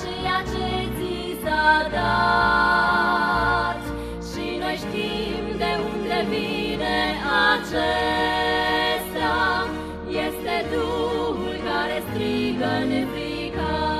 ceea ce ți s-a dat. Și noi știm de unde vine acesta, este Duhul care strigă nebricat.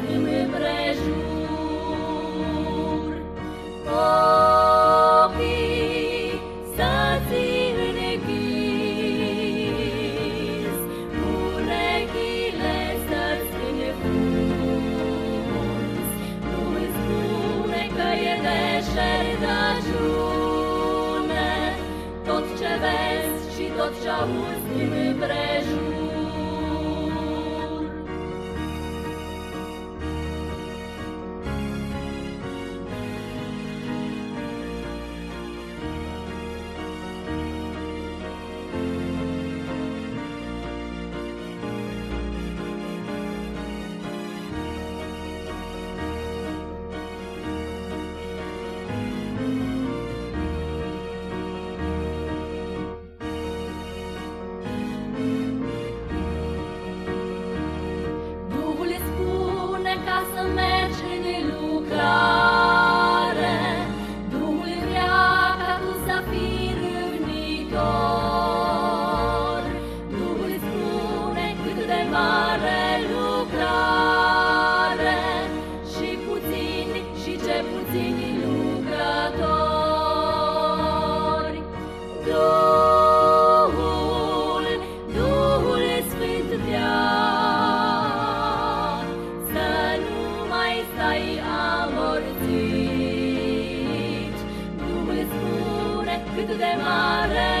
Amuzni mi brez. Mântuitor, nu îi spune cât de mare lucrare și puțini și ce puțini lucrători. Duhul, Duhul Sfânt vrea să nu mai stai amortit. Duhul spune cât de mare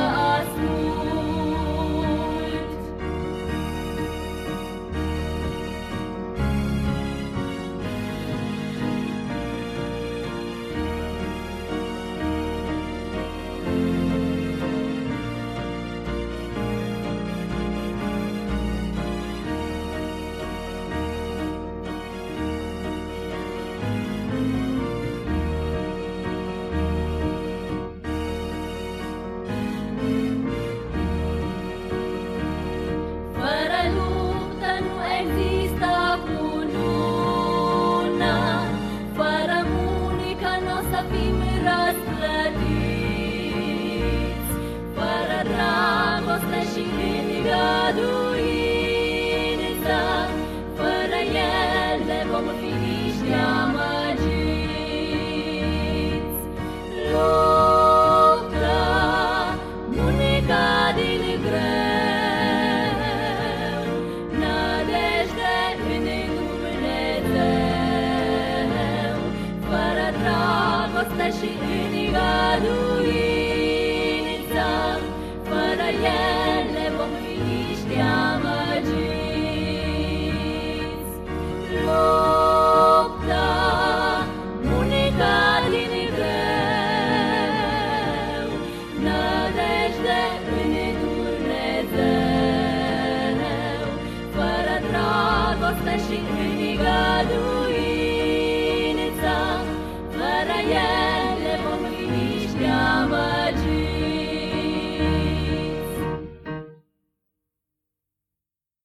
Făduința, fără ele vom fi nici neamăgiți. Luptă, munica din greu, nădejde în Dumnezeu, fără dragoste și în găduri.